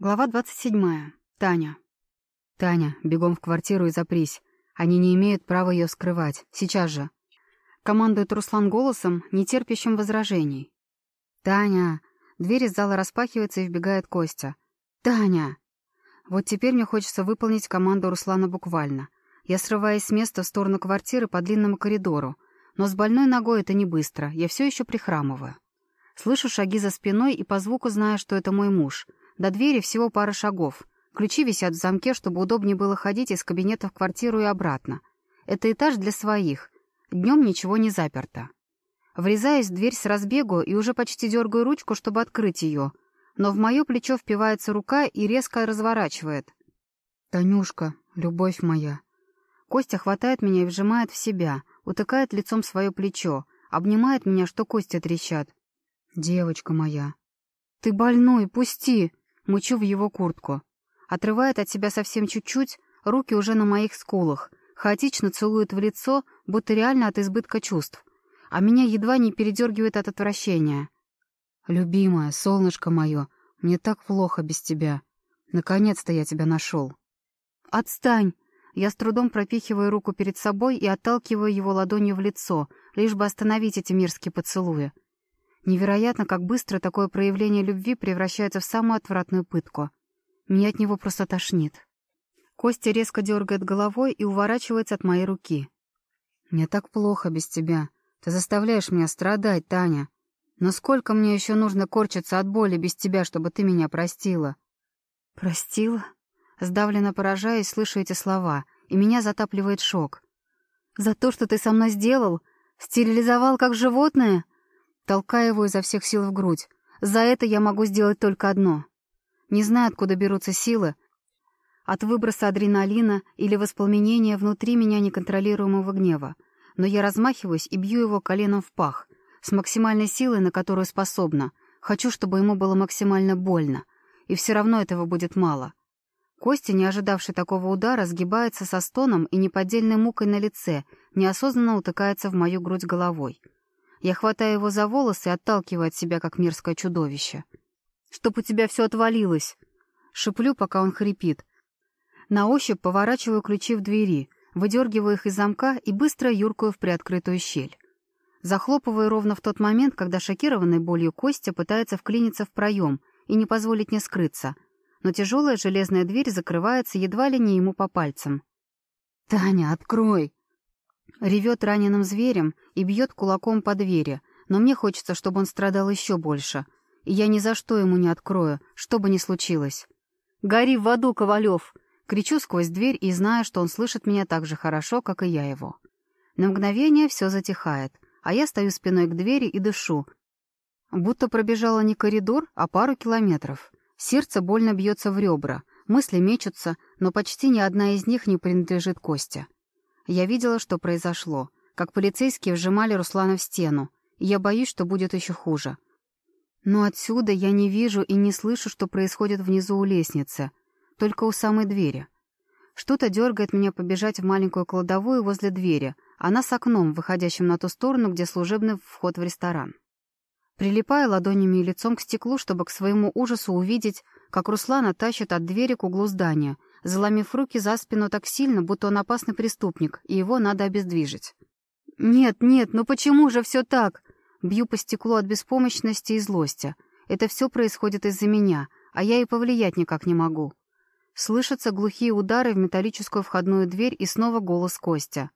Глава 27. Таня. «Таня, бегом в квартиру и запрись. Они не имеют права ее скрывать. Сейчас же». Командует Руслан голосом, не терпящим возражений. «Таня!» Дверь из зала распахивается и вбегает Костя. «Таня!» Вот теперь мне хочется выполнить команду Руслана буквально. Я срываюсь с места в сторону квартиры по длинному коридору. Но с больной ногой это не быстро, я все еще прихрамываю. Слышу шаги за спиной и по звуку знаю, что это мой муж — до двери всего пара шагов. Ключи висят в замке, чтобы удобнее было ходить из кабинета в квартиру и обратно. Это этаж для своих. Днем ничего не заперто. Врезаюсь в дверь с разбегу и уже почти дергаю ручку, чтобы открыть ее. Но в мое плечо впивается рука и резко разворачивает. «Танюшка, любовь моя». Костя хватает меня и вжимает в себя, утыкает лицом свое плечо, обнимает меня, что кости трещат. «Девочка моя». «Ты больной, пусти!» Мучу в его куртку. Отрывает от себя совсем чуть-чуть, руки уже на моих скулах, хаотично целует в лицо, будто реально от избытка чувств. А меня едва не передергивает от отвращения. «Любимая, солнышко мое, мне так плохо без тебя. Наконец-то я тебя нашел». «Отстань!» Я с трудом пропихиваю руку перед собой и отталкиваю его ладонью в лицо, лишь бы остановить эти мерзкие поцелуи. Невероятно, как быстро такое проявление любви превращается в самую отвратную пытку. Меня от него просто тошнит. Костя резко дергает головой и уворачивается от моей руки. «Мне так плохо без тебя. Ты заставляешь меня страдать, Таня. Но сколько мне еще нужно корчиться от боли без тебя, чтобы ты меня простила?» «Простила?» Сдавленно поражаясь, слышу эти слова, и меня затапливает шок. «За то, что ты со мной сделал? Стерилизовал как животное?» Толкаю его изо всех сил в грудь. За это я могу сделать только одно. Не знаю, откуда берутся силы. От выброса адреналина или воспламенения внутри меня неконтролируемого гнева. Но я размахиваюсь и бью его коленом в пах. С максимальной силой, на которую способна. Хочу, чтобы ему было максимально больно. И все равно этого будет мало. Костя, не ожидавший такого удара, сгибается со стоном и неподдельной мукой на лице, неосознанно утыкается в мою грудь головой. Я хватаю его за волосы и отталкиваю от себя, как мерзкое чудовище. «Чтоб у тебя все отвалилось!» Шиплю, пока он хрипит. На ощупь поворачиваю ключи в двери, выдергиваю их из замка и быстро юркаю в приоткрытую щель. Захлопываю ровно в тот момент, когда шокированный болью Костя пытается вклиниться в проем и не позволить мне скрыться, но тяжелая железная дверь закрывается едва ли не ему по пальцам. «Таня, открой!» Ревет раненым зверем и бьет кулаком по двери, но мне хочется, чтобы он страдал еще больше. И я ни за что ему не открою, что бы ни случилось. «Гори в аду, Ковалев!» Кричу сквозь дверь и знаю, что он слышит меня так же хорошо, как и я его. На мгновение все затихает, а я стою спиной к двери и дышу. Будто пробежала не коридор, а пару километров. Сердце больно бьется в ребра, мысли мечутся, но почти ни одна из них не принадлежит Косте. Я видела, что произошло, как полицейские вжимали Руслана в стену, я боюсь, что будет еще хуже. Но отсюда я не вижу и не слышу, что происходит внизу у лестницы, только у самой двери. Что-то дергает меня побежать в маленькую кладовую возле двери, она с окном, выходящим на ту сторону, где служебный вход в ресторан. Прилипаю ладонями и лицом к стеклу, чтобы к своему ужасу увидеть, как Руслана тащит от двери к углу здания — заломив руки за спину так сильно, будто он опасный преступник, и его надо обездвижить. «Нет, нет, ну почему же все так?» Бью по стеклу от беспомощности и злости. Это все происходит из-за меня, а я и повлиять никак не могу. Слышатся глухие удары в металлическую входную дверь и снова голос Костя.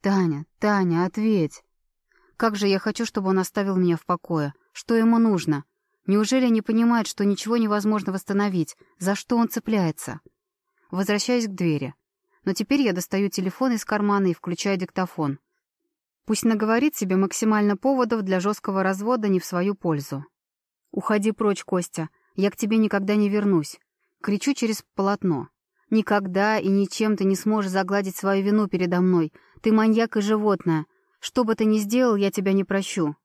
«Таня, Таня, ответь!» Как же я хочу, чтобы он оставил меня в покое. Что ему нужно? Неужели не понимает, что ничего невозможно восстановить? За что он цепляется? Возвращаюсь к двери. Но теперь я достаю телефон из кармана и включаю диктофон. Пусть наговорит себе максимально поводов для жесткого развода не в свою пользу. «Уходи прочь, Костя. Я к тебе никогда не вернусь». Кричу через полотно. «Никогда и ничем ты не сможешь загладить свою вину передо мной. Ты маньяк и животное. Что бы ты ни сделал, я тебя не прощу».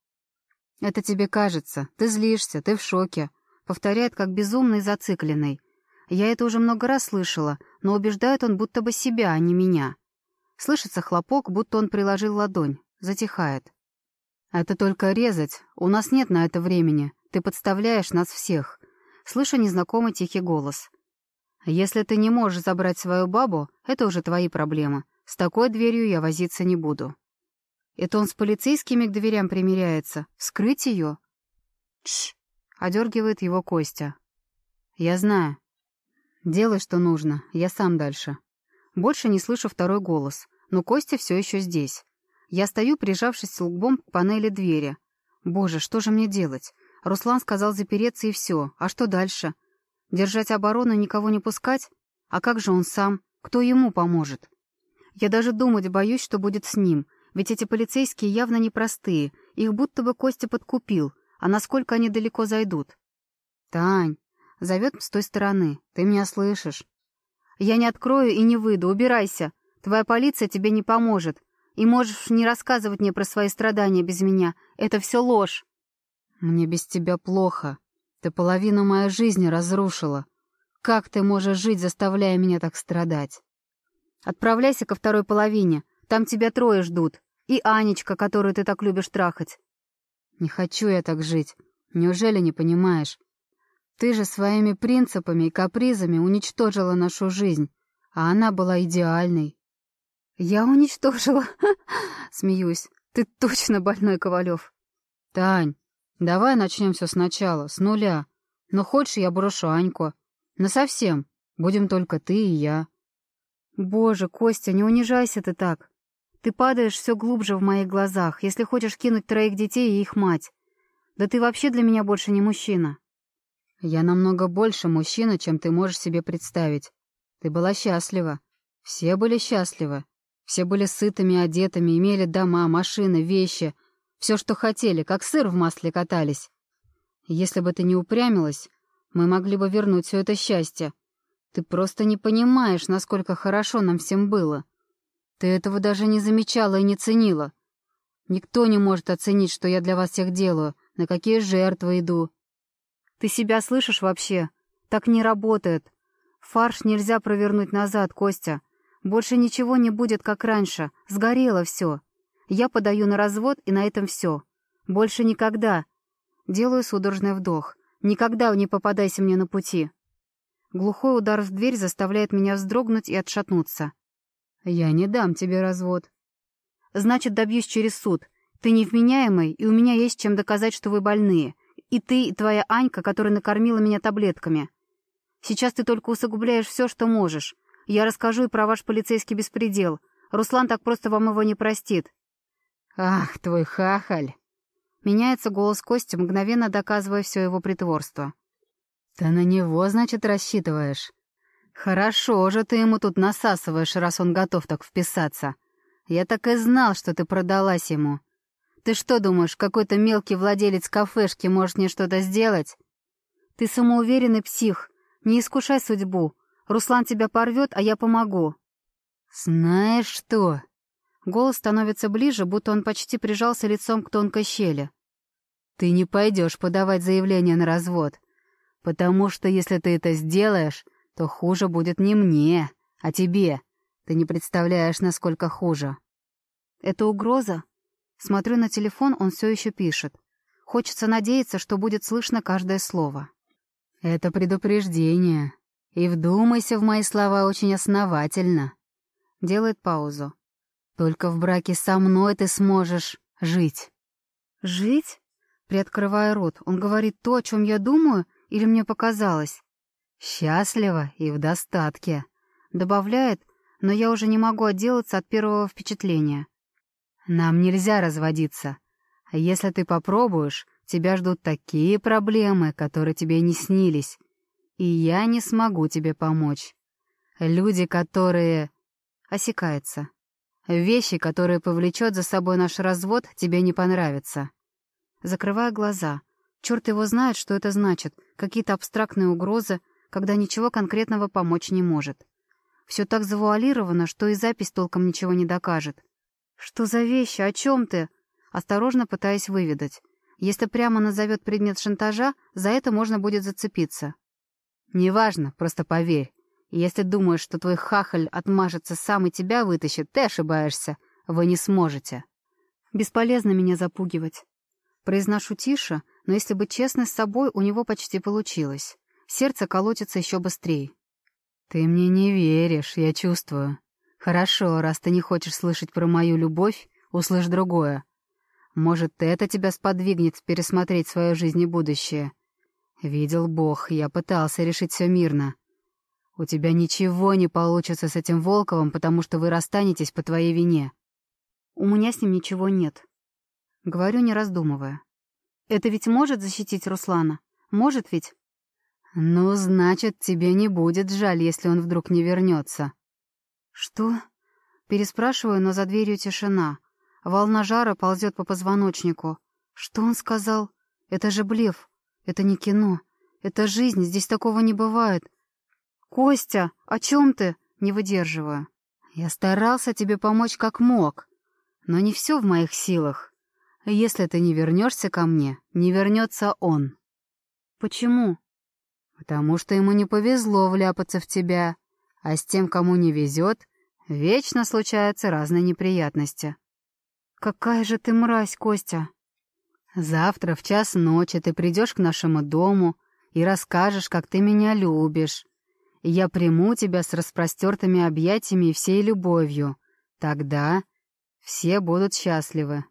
«Это тебе кажется. Ты злишься, ты в шоке», — повторяет как безумный зацикленный. Я это уже много раз слышала, но убеждает он будто бы себя, а не меня. Слышится хлопок, будто он приложил ладонь. Затихает. «Это только резать. У нас нет на это времени. Ты подставляешь нас всех. слышу незнакомый тихий голос. «Если ты не можешь забрать свою бабу, это уже твои проблемы. С такой дверью я возиться не буду». Это он с полицейскими к дверям примиряется. Вскрыть ее? Тш! Одергивает его Костя. Я знаю. Делай, что нужно. Я сам дальше. Больше не слышу второй голос, но Костя все еще здесь. Я стою, прижавшись лбом к панели двери. Боже, что же мне делать? Руслан сказал запереться и все. А что дальше? Держать оборону и никого не пускать? А как же он сам? Кто ему поможет? Я даже думать боюсь, что будет с ним, ведь эти полицейские явно непростые, их будто бы Костя подкупил, а насколько они далеко зайдут? «Тань!» — зовет с той стороны. «Ты меня слышишь?» Я не открою и не выйду, убирайся. Твоя полиция тебе не поможет. И можешь не рассказывать мне про свои страдания без меня. Это все ложь. Мне без тебя плохо. Ты половину моей жизни разрушила. Как ты можешь жить, заставляя меня так страдать? Отправляйся ко второй половине. Там тебя трое ждут. И Анечка, которую ты так любишь трахать. Не хочу я так жить. Неужели не понимаешь? Ты же своими принципами и капризами уничтожила нашу жизнь, а она была идеальной. Я уничтожила? Смеюсь. Ты точно больной, Ковалев. Тань, давай начнем все сначала, с нуля. Но хочешь, я брошу Аньку. совсем. Будем только ты и я. Боже, Костя, не унижайся ты так. Ты падаешь все глубже в моих глазах, если хочешь кинуть троих детей и их мать. Да ты вообще для меня больше не мужчина. Я намного больше мужчина, чем ты можешь себе представить. Ты была счастлива. Все были счастливы. Все были сытыми, одетыми, имели дома, машины, вещи. Все, что хотели, как сыр в масле катались. Если бы ты не упрямилась, мы могли бы вернуть все это счастье. Ты просто не понимаешь, насколько хорошо нам всем было. Ты этого даже не замечала и не ценила. Никто не может оценить, что я для вас всех делаю, на какие жертвы иду, ты себя слышишь вообще? Так не работает. Фарш нельзя провернуть назад, Костя. Больше ничего не будет, как раньше. Сгорело все. Я подаю на развод, и на этом все. Больше никогда. Делаю судорожный вдох. Никогда не попадайся мне на пути. Глухой удар в дверь заставляет меня вздрогнуть и отшатнуться. Я не дам тебе развод. Значит, добьюсь через суд. Ты невменяемый, и у меня есть чем доказать, что вы больные. И ты, и твоя Анька, которая накормила меня таблетками. Сейчас ты только усугубляешь все, что можешь. Я расскажу и про ваш полицейский беспредел. Руслан так просто вам его не простит». «Ах, твой хахаль!» Меняется голос Кости, мгновенно доказывая все его притворство. «Ты на него, значит, рассчитываешь?» «Хорошо же ты ему тут насасываешь, раз он готов так вписаться. Я так и знал, что ты продалась ему. Ты что думаешь, какой-то мелкий владелец кафешки может мне что-то сделать? Ты самоуверенный псих. Не искушай судьбу. Руслан тебя порвет, а я помогу. Знаешь что? Голос становится ближе, будто он почти прижался лицом к тонкой щели. Ты не пойдешь подавать заявление на развод. Потому что если ты это сделаешь, то хуже будет не мне, а тебе. Ты не представляешь, насколько хуже. Это угроза? Смотрю на телефон, он все еще пишет. Хочется надеяться, что будет слышно каждое слово. «Это предупреждение. И вдумайся в мои слова очень основательно». Делает паузу. «Только в браке со мной ты сможешь жить». «Жить?» Приоткрывая рот, он говорит то, о чем я думаю, или мне показалось? «Счастливо и в достатке», — добавляет, но я уже не могу отделаться от первого впечатления. Нам нельзя разводиться. А если ты попробуешь, тебя ждут такие проблемы, которые тебе не снились. И я не смогу тебе помочь. Люди, которые... Осекается. Вещи, которые повлечет за собой наш развод, тебе не понравятся. Закрывая глаза. Черт его знает, что это значит. Какие-то абстрактные угрозы, когда ничего конкретного помочь не может. Все так завуалировано, что и запись толком ничего не докажет. «Что за вещи? О чем ты?» Осторожно пытаясь выведать. Если прямо назовет предмет шантажа, за это можно будет зацепиться. «Неважно, просто поверь. Если думаешь, что твой хахаль отмажется сам и тебя вытащит, ты ошибаешься. Вы не сможете». «Бесполезно меня запугивать». Произношу тише, но если быть честной с собой, у него почти получилось. Сердце колотится еще быстрее. «Ты мне не веришь, я чувствую. Хорошо, раз ты не хочешь слышать про мою любовь, услышь другое. Может, это тебя сподвигнет пересмотреть свою жизнь и будущее. Видел Бог, я пытался решить все мирно. У тебя ничего не получится с этим Волковым, потому что вы расстанетесь по твоей вине. У меня с ним ничего нет. Говорю, не раздумывая. Это ведь может защитить Руслана? Может ведь? Ну, значит, тебе не будет жаль, если он вдруг не вернется. Что? Переспрашиваю, но за дверью тишина. Волна жара ползет по позвоночнику. Что он сказал? Это же блеф. Это не кино. Это жизнь, здесь такого не бывает. «Костя, о чем ты?» Не выдерживаю. «Я старался тебе помочь как мог, но не все в моих силах. Если ты не вернешься ко мне, не вернется он». «Почему?» «Потому что ему не повезло вляпаться в тебя, а с тем, кому не везет, вечно случаются разные неприятности». «Какая же ты мразь, Костя!» Завтра в час ночи ты придешь к нашему дому и расскажешь, как ты меня любишь. И я приму тебя с распростертыми объятиями и всей любовью. Тогда все будут счастливы.